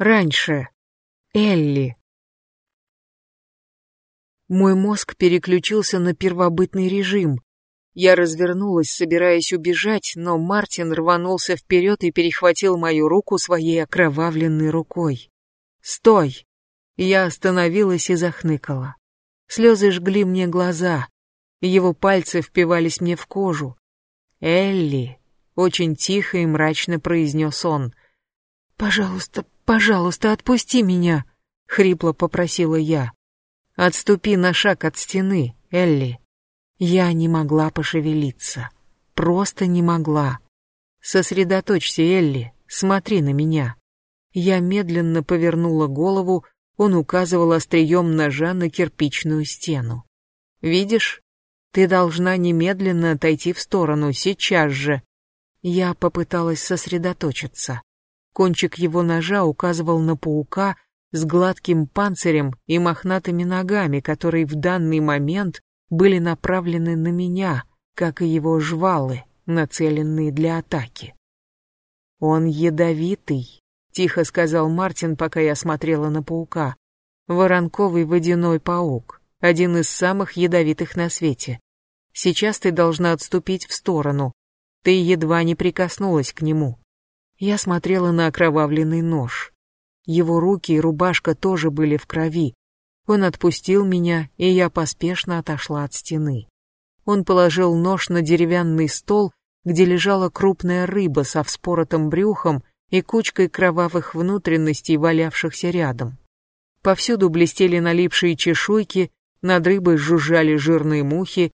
Раньше. Элли. Мой мозг переключился на первобытный режим. Я развернулась, собираясь убежать, но Мартин рванулся вперед и перехватил мою руку своей окровавленной рукой. «Стой!» Я остановилась и захныкала. Слезы жгли мне глаза. Его пальцы впивались мне в кожу. «Элли!» — очень тихо и мрачно произнес он. «Пожалуйста, пожалуйста, отпусти меня!» — хрипло попросила я. «Отступи на шаг от стены, Элли!» Я не могла пошевелиться. Просто не могла. Сосредоточься, Элли, смотри на меня. Я медленно повернула голову, он указывал острием ножа на кирпичную стену. «Видишь? Ты должна немедленно отойти в сторону, сейчас же». Я попыталась сосредоточиться. Кончик его ножа указывал на паука с гладким панцирем и мохнатыми ногами, которые в данный момент были направлены на меня, как и его жвалы, нацеленные для атаки. «Он ядовитый», — тихо сказал Мартин, пока я смотрела на паука. «Воронковый водяной паук, один из самых ядовитых на свете. Сейчас ты должна отступить в сторону. Ты едва не прикоснулась к нему». Я смотрела на окровавленный нож. Его руки и рубашка тоже были в крови, он отпустил меня, и я поспешно отошла от стены. Он положил нож на деревянный стол, где лежала крупная рыба со вспоротым брюхом и кучкой кровавых внутренностей, валявшихся рядом. Повсюду блестели налипшие чешуйки, над рыбой жужжали жирные мухи,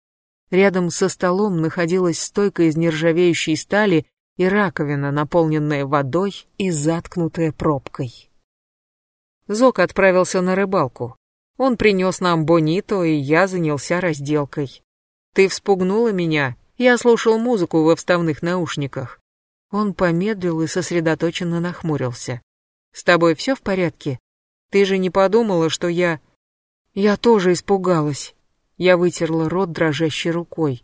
рядом со столом находилась стойка из нержавеющей стали и раковина, наполненная водой и заткнутая пробкой. Зок отправился на рыбалку. Он принес нам бонито, и я занялся разделкой. Ты вспугнула меня, я слушал музыку во вставных наушниках. Он помедлил и сосредоточенно нахмурился. С тобой все в порядке? Ты же не подумала, что я... Я тоже испугалась. Я вытерла рот дрожащей рукой.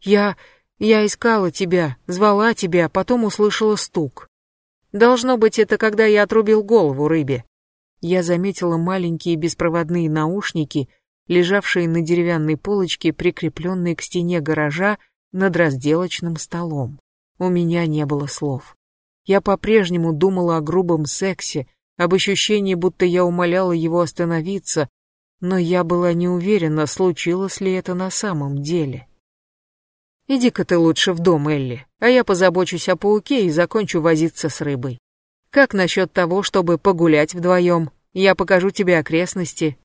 Я... я искала тебя, звала тебя, потом услышала стук. Должно быть, это когда я отрубил голову рыбе я заметила маленькие беспроводные наушники, лежавшие на деревянной полочке, прикрепленные к стене гаража над разделочным столом. У меня не было слов. Я по-прежнему думала о грубом сексе, об ощущении, будто я умоляла его остановиться, но я была не уверена, случилось ли это на самом деле. «Иди-ка ты лучше в дом, Элли, а я позабочусь о пауке и закончу возиться с рыбой. Как насчет того, чтобы погулять вдвоем? Я покажу тебе окрестности».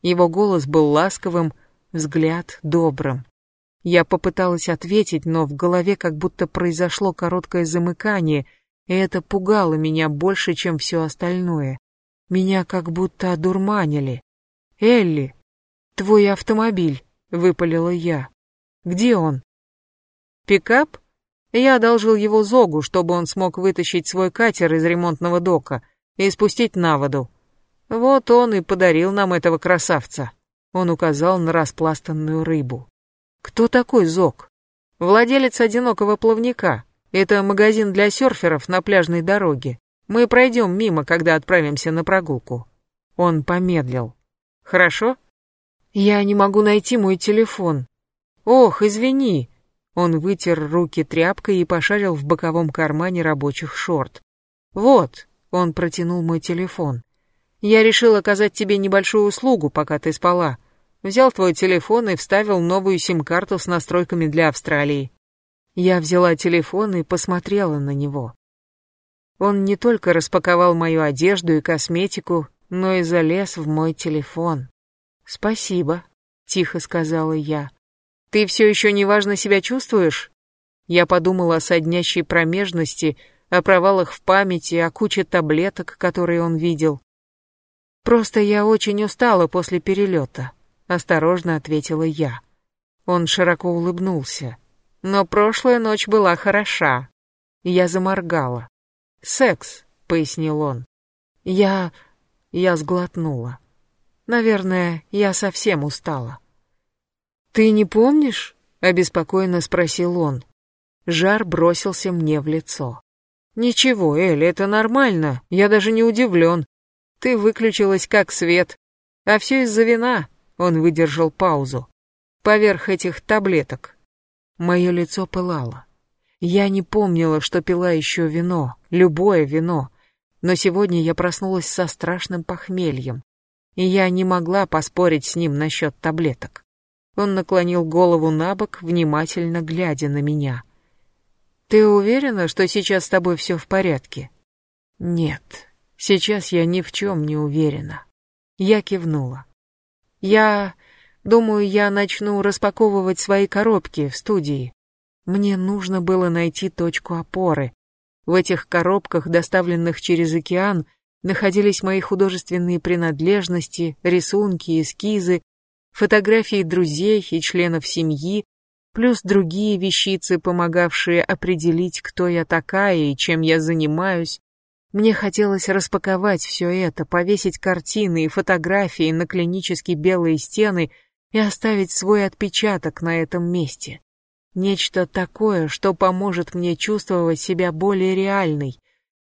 Его голос был ласковым, взгляд добрым. Я попыталась ответить, но в голове как будто произошло короткое замыкание, и это пугало меня больше, чем все остальное. Меня как будто одурманили. «Элли, твой автомобиль», — выпалила я. «Где он?» «Пикап?» Я одолжил его Зогу, чтобы он смог вытащить свой катер из ремонтного дока и спустить на воду. Вот он и подарил нам этого красавца. Он указал на распластанную рыбу. Кто такой Зог? Владелец одинокого плавника. Это магазин для серферов на пляжной дороге. Мы пройдем мимо, когда отправимся на прогулку. Он помедлил. Хорошо? Я не могу найти мой телефон. Ох, извини, он вытер руки тряпкой и пошарил в боковом кармане рабочих шорт. «Вот», — он протянул мой телефон. «Я решил оказать тебе небольшую услугу, пока ты спала. Взял твой телефон и вставил новую сим-карту с настройками для Австралии». Я взяла телефон и посмотрела на него. Он не только распаковал мою одежду и косметику, но и залез в мой телефон. «Спасибо», — тихо сказала я. Ты все еще неважно себя чувствуешь? Я подумала о соднящей промежности, о провалах в памяти, о куче таблеток, которые он видел. Просто я очень устала после перелета, осторожно ответила я. Он широко улыбнулся. Но прошлая ночь была хороша. Я заморгала. «Секс», — пояснил он. «Я...» Я сглотнула. «Наверное, я совсем устала». «Ты не помнишь?» — обеспокоенно спросил он. Жар бросился мне в лицо. Ничего, Эль, это нормально, я даже не удивлен. Ты выключилась как свет. А все из-за вина, он выдержал паузу. Поверх этих таблеток. Мое лицо пылало. Я не помнила, что пила еще вино, любое вино. Но сегодня я проснулась со страшным похмельем. И я не могла поспорить с ним насчет таблеток. Он наклонил голову на бок, внимательно глядя на меня. «Ты уверена, что сейчас с тобой все в порядке?» «Нет, сейчас я ни в чем не уверена». Я кивнула. «Я... думаю, я начну распаковывать свои коробки в студии. Мне нужно было найти точку опоры. В этих коробках, доставленных через океан, находились мои художественные принадлежности, рисунки, эскизы, фотографии друзей и членов семьи, плюс другие вещицы, помогавшие определить, кто я такая и чем я занимаюсь. Мне хотелось распаковать все это, повесить картины и фотографии на клинически белые стены и оставить свой отпечаток на этом месте. Нечто такое, что поможет мне чувствовать себя более реальной,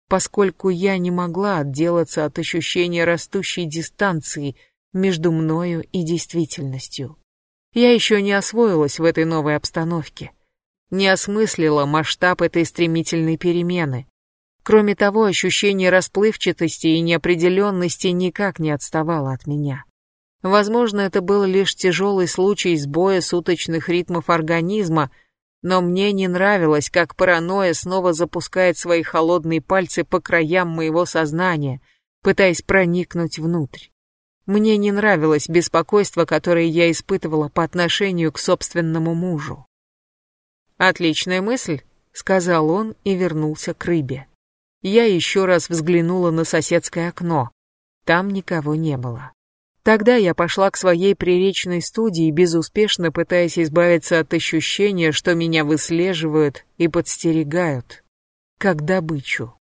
поскольку я не могла отделаться от ощущения растущей дистанции – между мною и действительностью. Я еще не освоилась в этой новой обстановке, не осмыслила масштаб этой стремительной перемены. Кроме того, ощущение расплывчатости и неопределенности никак не отставало от меня. Возможно, это был лишь тяжелый случай сбоя суточных ритмов организма, но мне не нравилось, как паранойя снова запускает свои холодные пальцы по краям моего сознания, пытаясь проникнуть внутрь. Мне не нравилось беспокойство, которое я испытывала по отношению к собственному мужу. «Отличная мысль», — сказал он и вернулся к рыбе. Я еще раз взглянула на соседское окно. Там никого не было. Тогда я пошла к своей приречной студии, безуспешно пытаясь избавиться от ощущения, что меня выслеживают и подстерегают, как добычу.